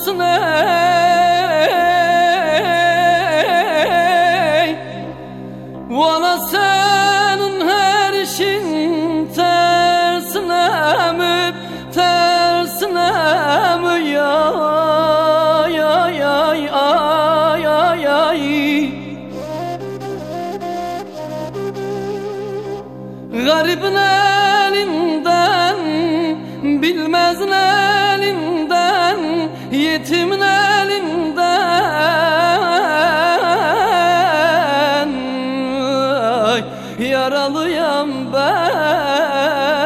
Yıkılsın ey. Valla senin her işin tersine mi Tersine mi? Ya ya ya ya ya ya Garibin elinden Bilmezin elinden Yetimin elinden Yaralıyam ben